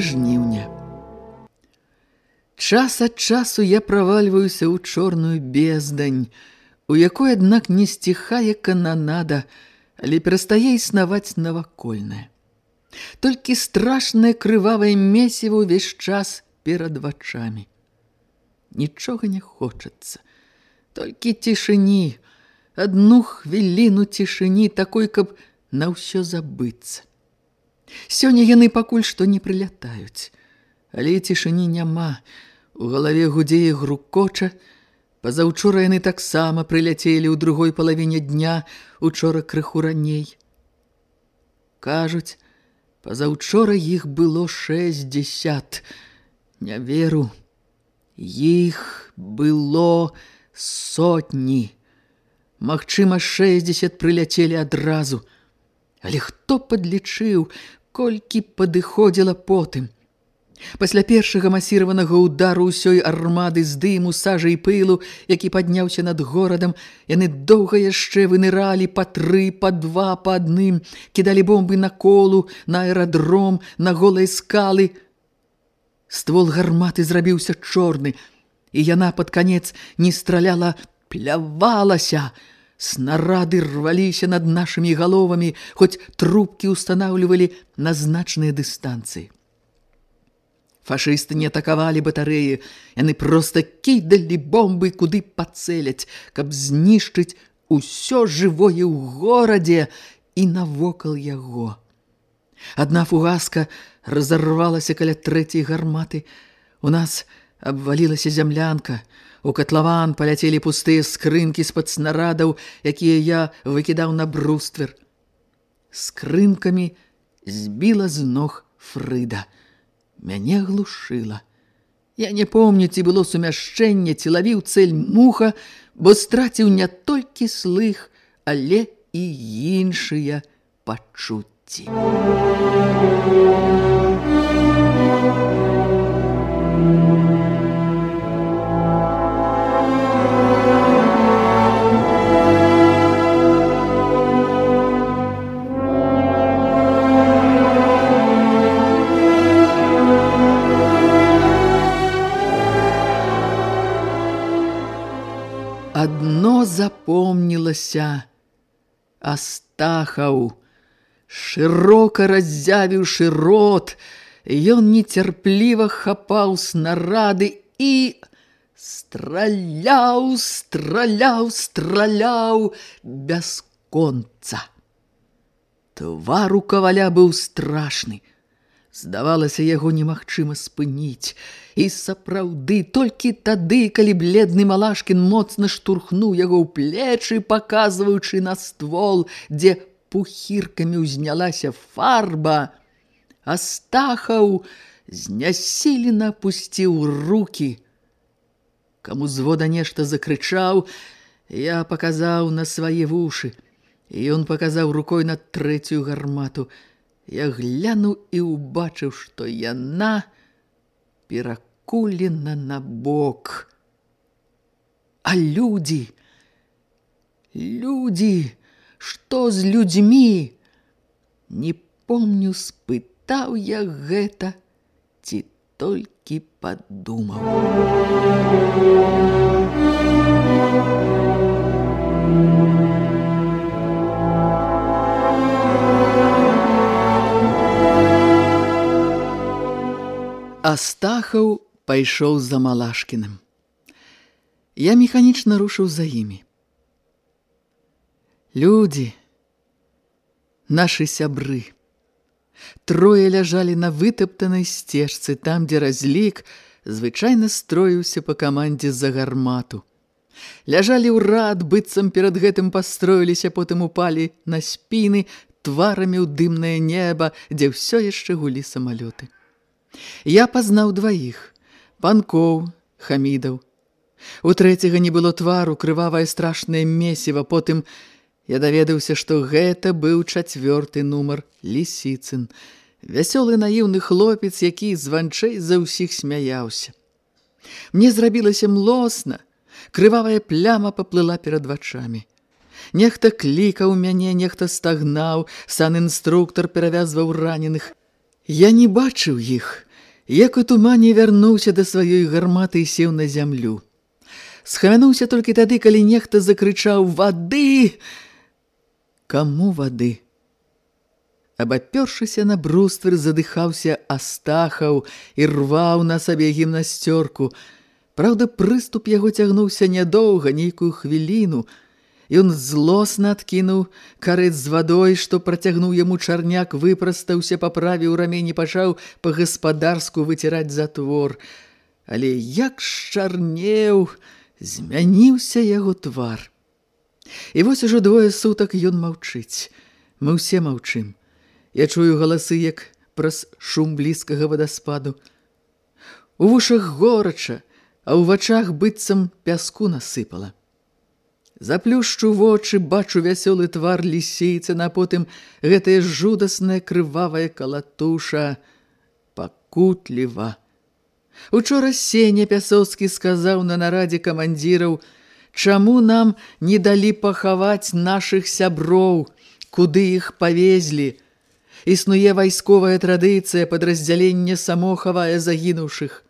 Жніўня. Час ад часу я правальваюся ў чорную бездань, у якой, аднак, не сціхае кананада, але перастае існаваць навакольнае. Толькі страшнае крывавае месіво ўвесь час перад вачамі. Нічога не хочацца, толькі цішыні, адну хвіліну цішыні такой, каб на ўсё забыцца. Сёння яны пакуль што не прылятаюць. Але цішыні няма. У галаве гудзее грукоча. Пазаўчора яны таксама прыляцелі ў другой палавіне дня, учора крыху раней. Кажуць, пазаўчора іх было шэсцьдзесят. Не веру. Іх было сотні. Магчыма, шэсцьдесят прыляцелі адразу. Але хто падлічыў, колькі падыходзіла потым. Пасля першага масіраванага ўдару ўсёй армады з дыму, сажа і пылу, які падняўся над горадам, яны доўга яшчэ выныралі па тры, па два, па адным, кідалі бомбы на колу, на аэрадром, на голыя скалы. Ствол гарматы зрабіўся чорны, і яна пад канец не страляла, плявалася, Снарады рваліся над нашымі галовамі, хоць трубкі ўстанаўлівалі на значныя дыстанцыі. Фашысты не атакавалі батарэі, яны проста кідалі бомбы, куды пацэляць, каб знішчыць усё жывое ў горадзе і навокал яго. Адна фугаска разарвалася каля трэцяй гарматы. У нас абвалілася зямлянка, У катлаван паляцелі пустыя скрынкі з-пад снарадаў, якія я выкідаў на бруствер. Скрынкамі збіла з ног Фрыда. Мяне глушыла. Я не помню, ці было сумяшчэнне, ці лавіў цэль муха, бо страціў не толькі слых, але і іншыя пачуцці. Запомнілася Астахаў, шырока раззявіўшы рот, ён нецярпліва хапаў снарады і страляў, страляў, страляў без конца. Твар у каваля быў страшны. Здавалася, яго немагчыма спыніць. І сапраўды, толькі тады, калі бледны Малашкін моцна штурхнуў яго ў плечы, паказваючы на ствол, дзе пухіркамі ўзнялася фарба, Астахаў знясілена пусціў рукі. Каму звода нешта закрычаў, я паказаў на свае вушы, і ён паказаў рукой на трэцюю гармату – Я глянуў і ўбачыў, што яна перакулена на бок. А людзі, людзі, што з людзьмі? Не помню, спытаў я гэта, ці толькі падумаў. Астахаў пайшоў за Малашкіным. Я механічна рушыў за імі. Людзі, нашы сябры, трое ляжалі на вытаптанай сцежцы, там, дзе разлік звычайна строіўся па камандзе за гармату. Ляжалі ў рад, быццам перад гэтым пастроіліся, потым упалі на спіны, тварамі ў дымнае неба, дзе ўсё яшчэ гулі самалёты. Я пазнаў дваіх: панкоў, хамідаў. У трэцяга не было твару, крывавае страшнае месіва, потым я даведаўся, што гэта быў чацвёрты нумар лісіцын, вясёлы наіўны хлопец, які званчэй за ўсіх смяяўся. Мне зрабілася млосна, крывавая пляма паплыла перад вачамі. Нехта клікаў мяне, нехта стагнаў, сан інструктор перавязваў раненых. Я не бачыў іх, як у тумане вярнуўся да сваёй гарматы і сеў на зямлю. Схамянуўся толькі тады, калі нехта закрычаў «Вады!» Каму вады? Абапёршыся на бруствер, задыхаўся Астахаў і рваў на сабе гімнасцёрку. Праўда, прыступ яго цягнуўся нядоўга, нейкую хвіліну – Ён злосна адкінуў карыт з вадой, што працягнуў яму чарняк, выпрастаўся, паправіў рамень і пачаў па-гаспадарску выціраць затвор. Але як шчарнеў, змяніўся яго твар. І вось ужо двое сутак ён маўчыць. Мы ўсе маўчым. Я чую галасы, як праз шум блізкага вадаспаду. У вушах горача, а ў вачах быццам пяску насыпала. Заплюшчу вочы, бачу вясёлы твар лісейца, на потым гэтая жудасная крывавая калатуша пакутліва. Учора Сеня Пясоцкі сказаў на нарадзе камандзіраў, чаму нам не далі пахаваць нашых сяброў, куды іх павезлі. Існуе вайсковая традыцыя падраздзялення самохавая загінуўшых.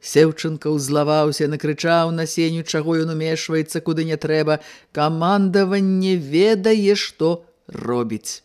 Сеўчынка ўзлаваўся, накрычаў на сеню, чаго ён умешваецца, куды не трэба. Камандаванне ведае, што робіць.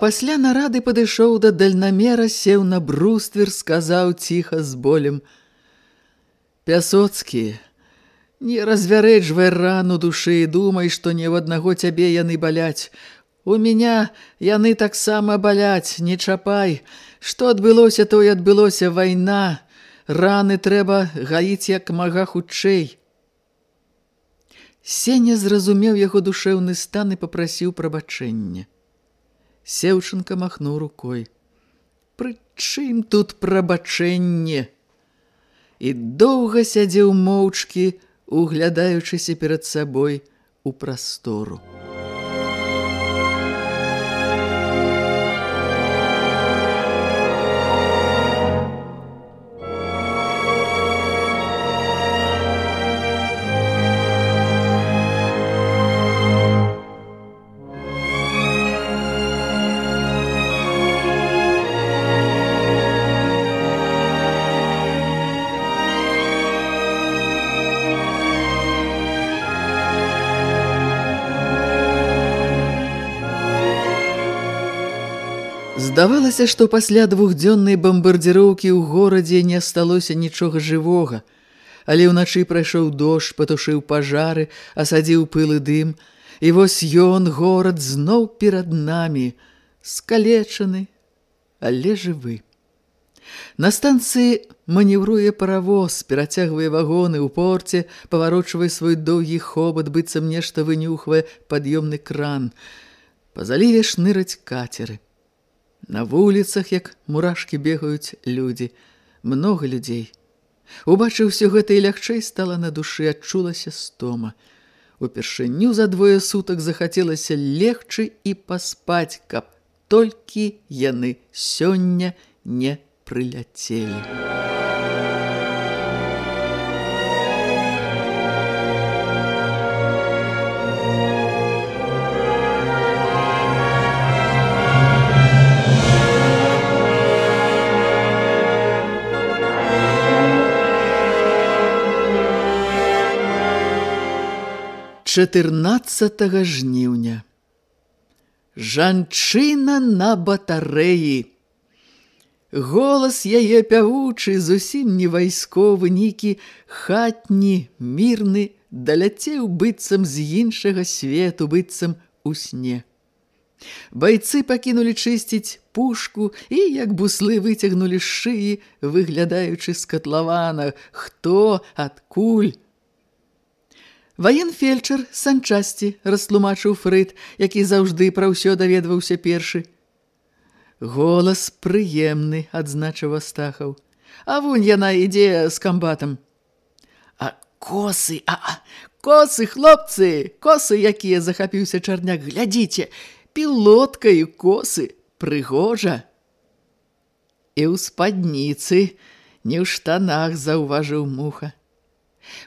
Пасля нарады падышоў да дальнамера, сеў на бруствер, сказаў ціха з болем: Пясоцкі, не развярэджвай рану душы, думай, што не ў аднаго цябе яны баляць. У меня яны таксама баляць, не чапай. Што адбылося, то і адбылося вайна. Раны трэба гаіць як мага хутчэй. Сеня зразумеў яго душэўны стан і папрасіў прабачэння. Сеўчынка махнуў рукой. Прычым тут прабачэнне? І доўга сядзеў моўчкі, углядаючыся перад сабой у прастору. Здавалася, што пасля двухдзённай бамбардзіроўкі ў горадзе не асталося нічога жывога. Але ўначы прайшоў дождж, патушыў пажары, асадзіў пылы дым, і вось ён, горад, зноў перад намі, скалечаны, але жывы. На станцыі маневруе паравоз, перацягвае вагоны ў порце, паварочвае свой доўгі хобат, быццам нешта вынюхвае пад'ёмны кран. Па заліве шныраць кацеры. На вуліцах, як мурашкі бегаюць людзі, многа людзей. Убачыў усё гэта і лягчэй стала на душы, адчулася стома. Упершыню за двое сутак захацелася легчы і паспаць, каб толькі яны сёння не прыляцелі. Чатырнаццатага жніўня. Жанчына на батарэі. Голас яе пявучы, зусім не вайсковы, нейкі хатні, мірны, даляцеў быццам з іншага свету, быццам у сне. Байцы пакінулі чысціць пушку і, як буслы, выцягнулі шыі, выглядаючы з катлавана, хто, адкуль, Ваенфельчар санчасці растлумачыў Фрыд, які заўжды пра ўсё даведваўся першы. Голас прыемны, адзначыў Астахаў. А вунь яна ідзе з камбатам. А косы, а, а косы, хлопцы, косы, якія захапіўся чарняк, глядзіце, пілотка і косы, прыгожа. І ў спадніцы, не ў штанах заўважыў муха.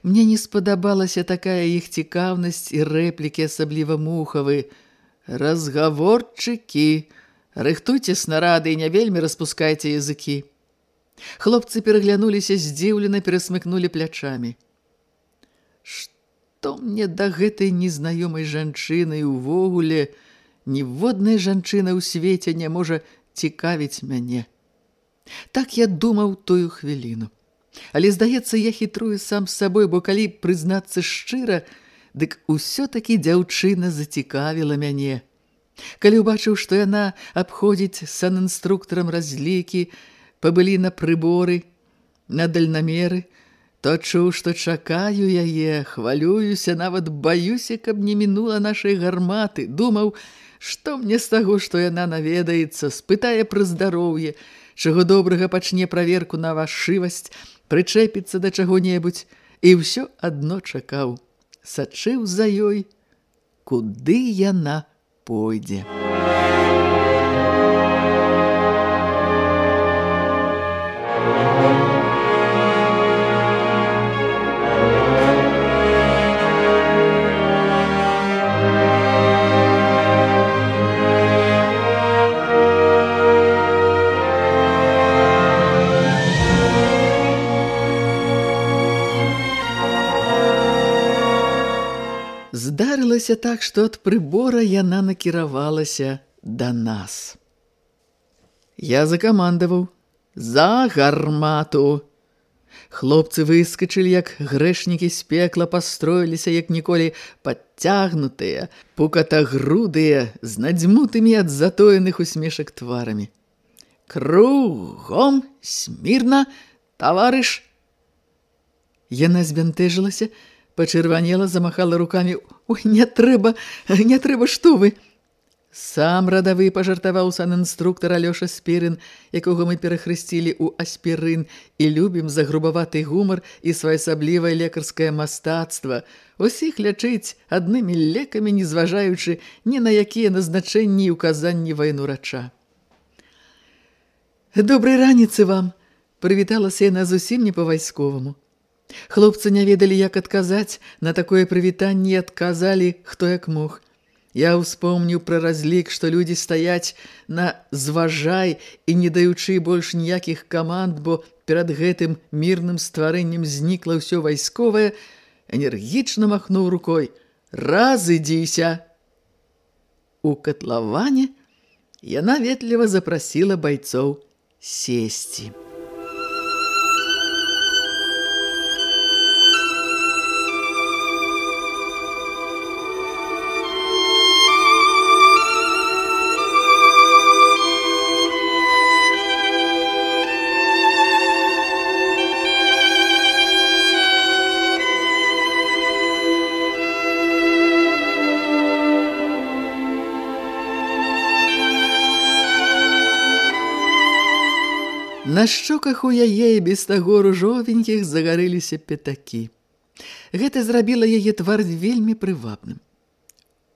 Мне не спадабалася такая іх цікаўнасць і рэплікі, асабліва мухавы. Разгаворчыкі, рыхтуйце снарады і не вельмі распускайце языкі. Хлопцы пераглянуліся здзіўлена, перасмыкнулі плячамі. Што мне да гэтай незнаёмай жанчыны увогуле ніводная жанчына ў свеце не можа цікавіць мяне. Так я думаў тую хвіліну. Але, здаецца, я хітрую сам з сабой, бо калі прызнацца шчыра, дык усё-такі дзяўчына зацікавіла мяне. Калі ўбачыў, што яна абходзіць санінструктарам разлікі, пабылі на прыборы, на дальнамеры, то чуў, што чакаю яе, хвалююся, нават баюся, каб не мінула нашай гарматы. Думаў, што мне з таго, што яна наведаецца, спытае пра здароўе, чаго добрага пачне праверку на вашывасць, прычэпіцца да чаго-небудзь і ўсё адно чакаў. Сачыў за ёй, куды яна пойдзе. Здарылася так, што ад прыбора яна накіравалася да нас. Я закамандаваў за гармату. Хлопцы выскачылі, як грэшнікі з пекла пастроіліся, як ніколі падцягнутыя, пукатагрудыя, з надзьмутымі ад затоеных усмешак тварамі. Кругом, смірна, таварыш! Яна збянтэжылася, пачырванела, замахала рукамі. «Ой, не трэба, не трэба, што вы?» Сам радавы пажартаваў сан інструктар Алёша Спірын, якога мы перахрысцілі ў аспірын і любім за грубаваты гумар і своеасаблівае лекарскае мастацтва. Усіх лячыць аднымі лекамі, не зважаючы ні на якія назначэнні і указанні вайнурача. «Добрай раніцы вам!» прывіталася яна зусім не па-вайсковаму. Хлопцы не ведалі, як адказаць, на такое прывітанне адказалі, хто як мог. Я ўспомніў пра разлік, што людзі стаяць на зважай і не даючы больш ніякіх каманд, бо перад гэтым мірным стварэннем знікла ўсё вайсковае, энергічна махнуў рукой: «Разыдзіся!» У катлаване яна ветліва запрасіла байцоў сесці. На шчоках у яе без таго ружовенькіх загарыліся пятакі. Гэта зрабіла яе твар вельмі прывабным.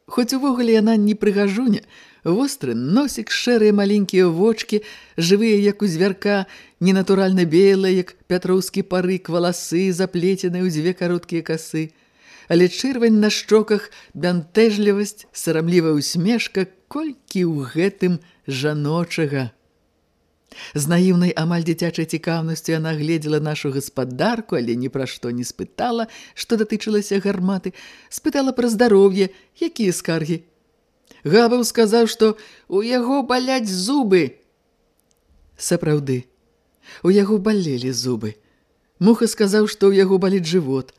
Хоць увогуле яна не прыгажуня, востры носік, шэрыя маленькія вочкі, жывыя, як у звярка, ненатуральна белыя, як пятроўскі парык, валасы, заплеценыя ў дзве кароткія касы. Але чырвань на шчоках, бянтэжлівасць, сарамлівая усмешка, колькі ў гэтым жаночага. З наіўнай амаль дзіцячай цікаўнасцю яна гледзела нашу гаспадарку, але ні пра што не спытала, што датычылася гарматы, спытала пра здароўе, якія скаргі. Габаў сказаў, што у яго баляць зубы. Сапраўды, у яго балелі зубы. Муха сказаў, што ў яго баліць жывот.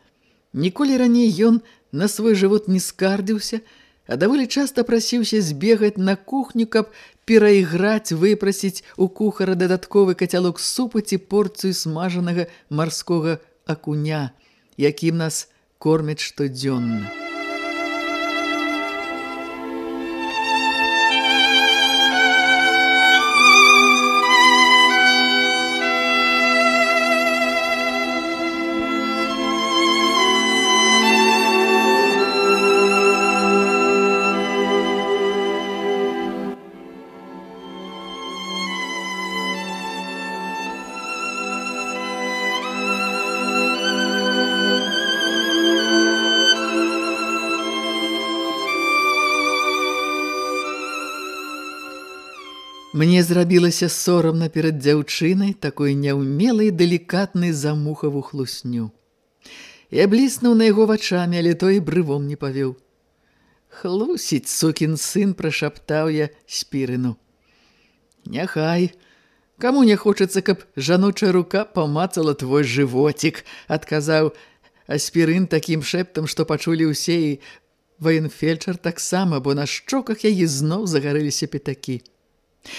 Ніколі раней ён на свой жывот не скардзіўся, а даволі часта прасіўся збегаць на кухню, каб перайграць, выпрасіць у кухара дадатковы кацялок супу ці порцыю смажанага марскога акуня, якім нас кормяць штодзённа. Зрабілася сорамна перад дзяўчынай такой няўмелай далікатнай замухаву хлусню. Я бліснуў на яго вачамі, але той брывом не павёў. Хлусіць, сукін сын, прашаптаў я спірыну. Няхай, каму не хочацца, каб жаночая рука памацала твой жывотик, адказаў аспірын такім шэптам, што пачулі ўсе і ваенфельчар таксама, бо на шчоках яе зноў загарыліся пятакі.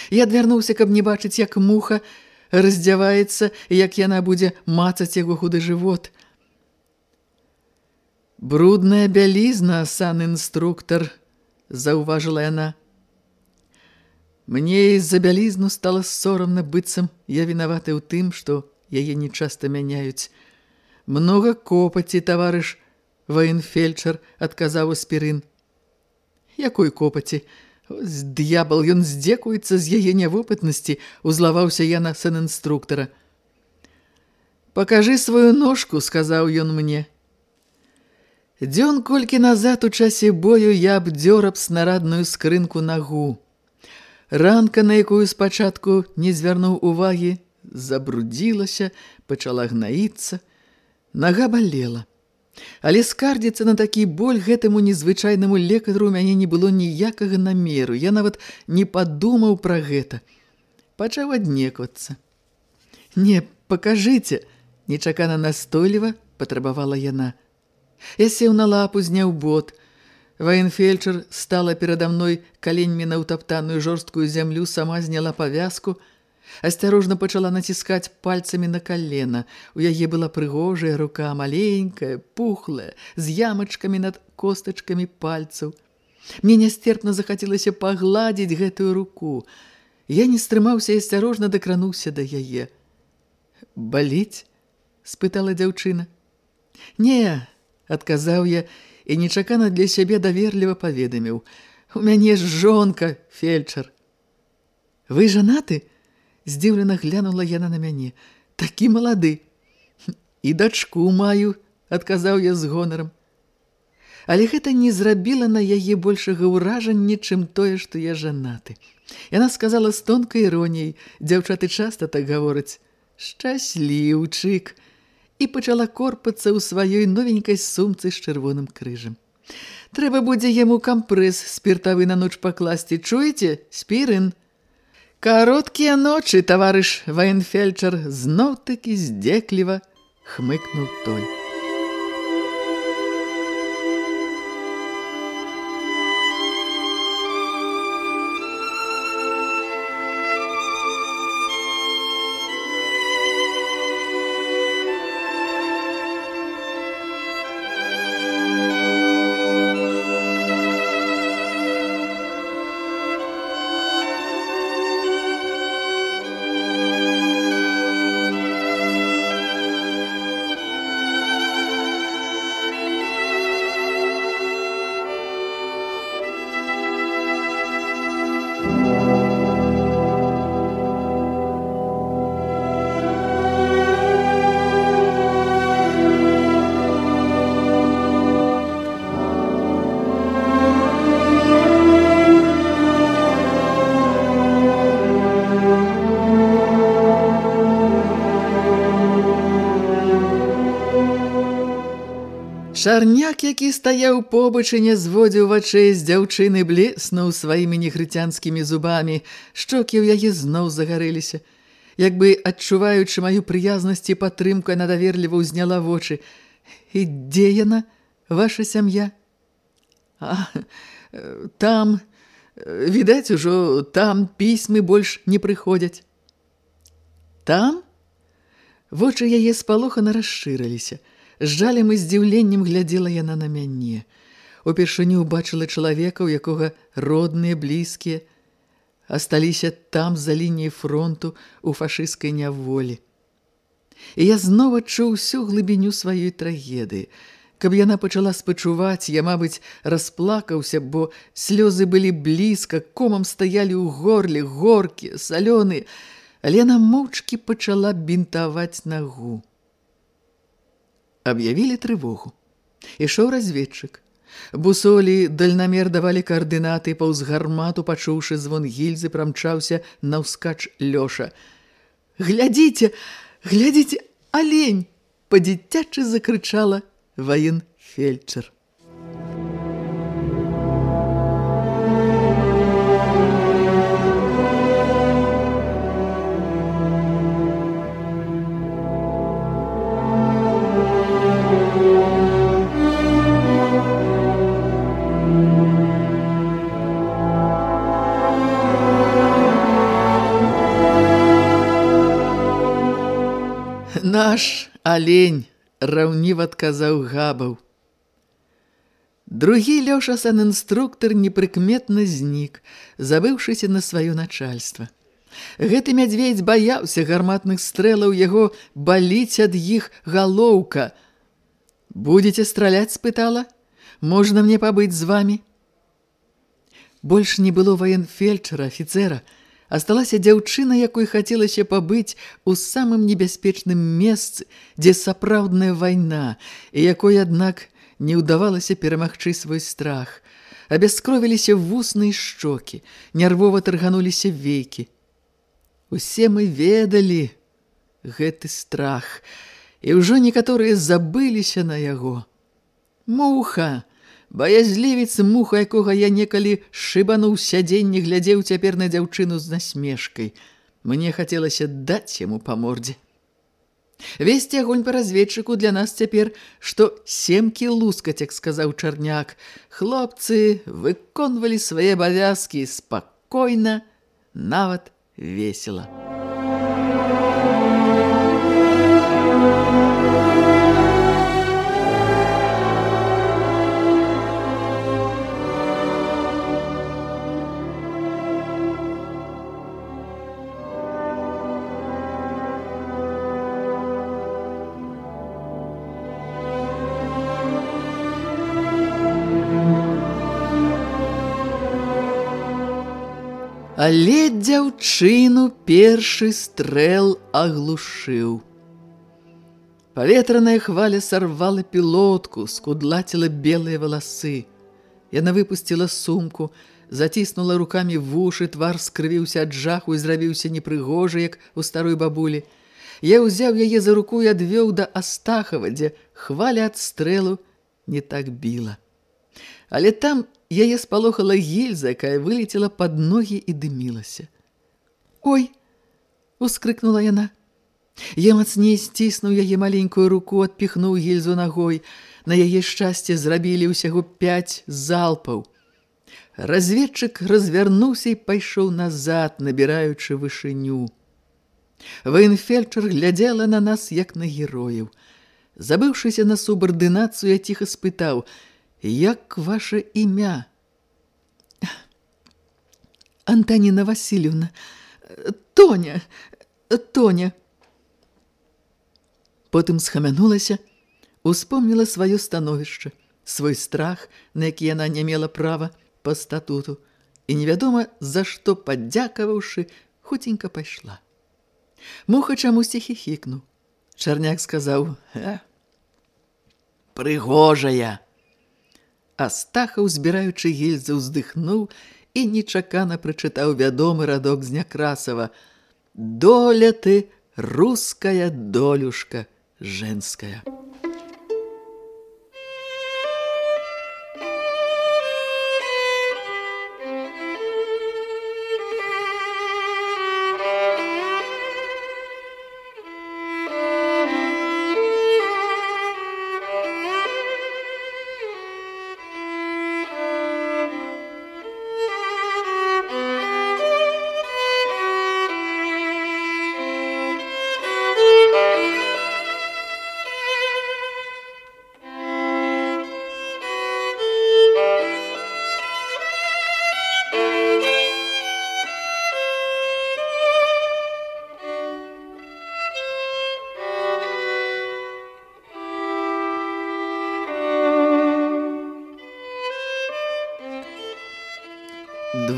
Я адвярнуўся, каб не бачыць, як муха раздзяваецца, як яна будзе мацаць яго худы жывот. Брудная бялізна, сан інструктар, заўважыла яна. Мне з-за бялізну стала сорамна быццам, я вінаваты ў тым, што яе нечаста мяняюць. Многа копаці, таварыш военфельчар, адказаў аспірын. Якой копаці? Ось д'ябал, ён здзекуецца з яе нявопытнасці, узлаваўся я на сын інструктара. «Пакажы сваю ножку», — сказаў ён мне. Дзён колькі назад у часе бою я абдзёр аб снарадную скрынку нагу. Ранка, на якую спачатку не звярнуў увагі, забрудзілася, пачала гнаіцца. Нага балела. Але скардзіцца на такі боль гэтаму незвычайнаму лекару ў мяне не было ніякага намеру. Я нават не падумаў пра гэта. Пачаў аднеквацца. «Не, пакажыце!» – нечакана настойліва патрабавала яна. Я сеў на лапу, зняў бот. Ваенфельчар стала перада мной каленьмі на ўтаптаную жорсткую зямлю, сама зняла павязку – Асцярожна пачала націскаць пальцамі на калена. У яе была прыгожая рука, маленькая, пухлая, з ямачкамі над костачкамі пальцаў. Мне нястерпна захацелася пагладзіць гэтую руку. Я не стрымаўся і асцярожна дакрануўся да яе. «Баліць?» – спытала дзяўчына. «Не», – адказаў я і нечакана для сябе даверліва паведаміў. «У мяне ж жонка, фельчар». «Вы жанаты?» – Здзіўлена глянула яна на мяне. Такі малады. І дачку маю, адказаў я з гонарам. Але гэта не зрабіла на яе большага ўражання, чым тое, што я жанаты. Яна сказала з тонкай іроніяй, дзяўчаты часта так гавораць, «Шчасліўчык!» і пачала корпацца ў сваёй новенькай сумцы з чырвоным крыжам. «Трэба будзе яму кампрэс спіртавы на ноч пакласці, чуеце? Спірын!» Кароткія ночы, таварыш Вайнфельчар, зноў-такі здзекліва хмыкнуў той. Чарняк, які стаяў побач і не зводзіў вачэй з дзяўчыны, блеснуў сваімі нехрыцянскімі зубамі. Шчокі ў яе зноў загарэліся. Як бы адчуваючы маю прыязнасць і падтрымку, яна даверліва ўзняла вочы. І дзе яна, ваша сям'я? А, там, відаць, ужо там пісьмы больш не прыходзяць. Там? Вочы яе спалохана расшырыліся. З жалем і здзіўленнем глядзела яна на мяне. Упершыню убачыла чалавека, у якога родныя, блізкія, асталіся там за лініяй фронту у фашысцкай няволі. І я зноў адчуў усю глыбіню сваёй трагедыі. Каб яна пачала спачуваць, я, мабыць, расплакаўся, бо слёзы былі блізка, комам стаялі ў горле, горкі, салёны, але яна моўчкі пачала бінтаваць нагу аб'явілі трывогу. Ішоў разведчык. Бусолі дальнамер давалі каардынаты паўз гармату, пачуўшы звон гільзы, прамчаўся наўскач лёша. «Глядзіце, глядзіце, алень!» – па-дзіцячы закрычала ваен-фельчар. Алень раўнів адказаў габаў. Другі Лёша сан-інструктор непрыкметна знік, забыўшыся на сваё начальства. Гэты мядзведь баяўся гарматных стрэлаў, яго баліць ад іх галоўка. «Будете страляць?» – спытала. «Можна мне пабыць з вами?» Больш не было ваенфельчара, афіцера – асталася дзяўчына, якой хацелася пабыць у самым небяспечным месцы, дзе сапраўдная вайна, і якой, аднак, не ўдавалася перамагчы свой страх. Абяскровіліся вусны і шчокі, нервова таргануліся вейкі. Усе мы ведалі гэты страх, і ўжо некаторыя забыліся на яго. Муха! Баязлівец муха, якога я некалі шыбануў сядзенне, глядзеў цяпер на дзяўчыну з насмешкай. Мне хацелася даць яму па мордзе. Весці агонь па разведчыку для нас цяпер, што семкі лускаць, як сказаў чарняк. Хлопцы выконвалі свае абавязкі спакойна, нават весела. Але першы стрэл аглушыў. Паветраная хваля сарвала пілотку, скудлаціла белыя валасы. Яна выпусціла сумку, заціснула рукамі вушы, твар скрывіўся ад жаху і зрабіўся непрыгожы, як у старой бабулі. Я ўзяў яе за руку і адвёў да Астахава, дзе хваля ад стрэлу не так біла. Але там яе спалохала гільза, якая вылетела пад ногі і дымілася. «Ой!» – ускрыкнула яна. Я мацней сціснуў яе маленькую руку, адпіхнуў гільзу ногой. На яе шчасце зрабілі ўсяго пяць залпаў. Разведчык развярнуўся і пайшоў назад, набіраючы вышыню. Ваенфельчар глядзела на нас, як на герояў. Забыўшыся на субардынацыю, я ціха спытаў – Як ваше імя? Антаніна Васильевна. Тоня, Тоня. Потым схамянулася, успомніла сваё становішча, свой страх, на які яна не мела права па статуту, і невядома, за што падзякаваўшы, хуценька пайшла. Муха чамусьці хіхікнуў. Чарняк сказаў: «Э, прыгожая!» Астахаў, збіраючы гільзы, уздыхнуў і нечакана прачытаў вядомы радок з Някрасава. «Доля ты, руская долюшка женская».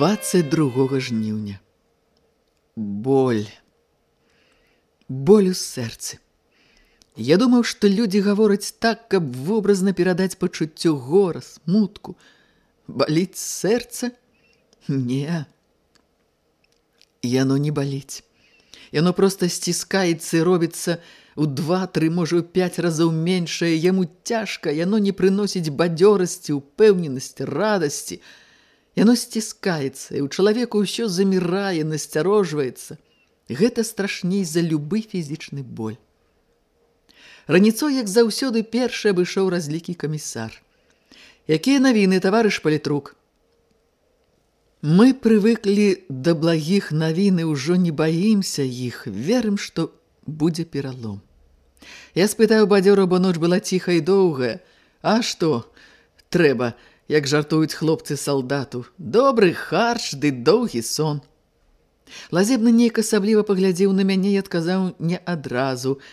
22 жніўня. Боль. Боль у сэрцы. Я думаў, што людзі гавораць так, каб вобразна перадаць пачуццё гора, смутку. Баліць сэрца? Не. Яно не баліць. Яно проста сціскаецца і робіцца у два-тры, можа, у пяць разоў меншае. Яму цяжка, яно не прыносіць бадзёрасці, упэўненасці, радасці. Яно сціскаецца, і ў чалавеку ўсё замірае, насцярожваецца. Гэта страшней за любы фізічны боль. Раніцой, як заўсёды, першы абышоў разлікі камісар. Якія навіны, таварыш палітрук? Мы прывыклі да благіх навіны, ўжо не баімся іх, верым, што будзе пералом. Я спытаю бадзёра, бо ноч была ціха і доўгая. А што? Трэба, як жартуюць хлопцы салдату. Добры харч ды доўгі сон. Лазебны нейк асабліва паглядзеў на мяне і адказаў не адразу –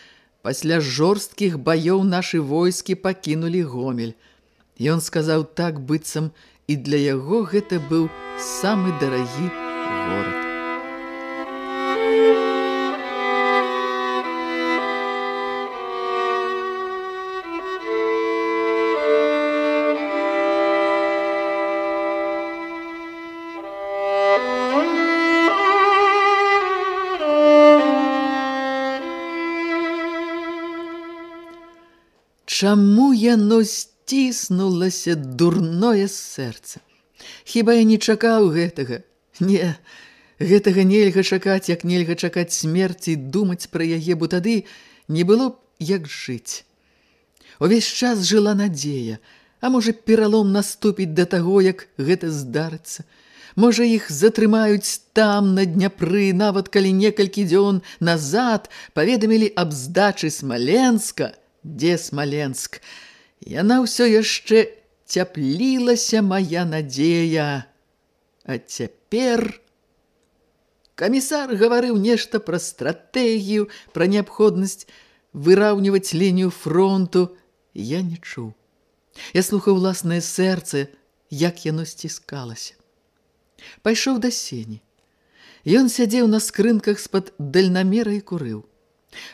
Пасля жорсткіх баёў нашы войскі пакінулі гомель. Ён сказаў так быццам, і для яго гэта быў самы дарагі горад. Чаму яно сціснулася дурное сэрца? Хіба я не чакаў гэтага? Не, гэтага нельга чакаць, як нельга чакаць смерці, думаць пра яе, бо тады не было б як жыць. Увесь час жыла надзея, а можа пералом наступіць да таго, як гэта здарыцца. Можа, іх затрымаюць там, на Дняпры, нават калі некалькі дзён назад паведамілі аб здачы Смаленска – дзе смаленск? Яна ўсё яшчэ цяплілася моя надзея. А цяпер камісар гаварыў нешта пра стратэгію пра неабходнасць выраўніваць лінію фронту. Я не чуў. Я слухаў уласнае сэрца як яно сціскалася. Пайшоў да сені. Ён сядзеў на скрынках з-пад дальнамера і курыў.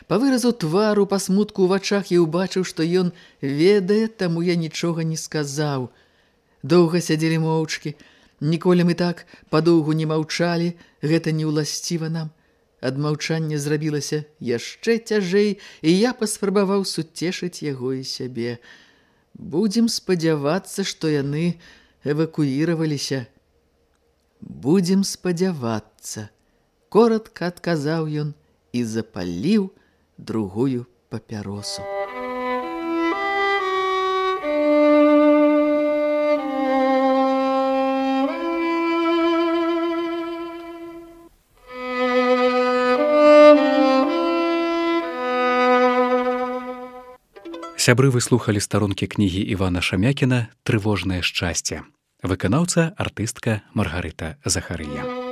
Па выразу твару, па смутку ў вачах я ўбачыў, што ён ведае, таму я нічога не сказаў. Доўга сядзелі моўчкі. Ніколі мы так падоўгу не маўчалі, гэта не ўласціва нам. Ад маўчання зрабілася яшчэ цяжэй, і я паспрабаваў суцешыць яго і сябе. Будзем спадзявацца, што яны эвакуіраваліся. Будзем спадзявацца, коротка адказаў ён і запаліў другую папяросу. Сябры выслухалі старонкі кнігі Івана Шамякіна трывожнае шчасце. Выканаўца артыстка Маргарыта Захарыя.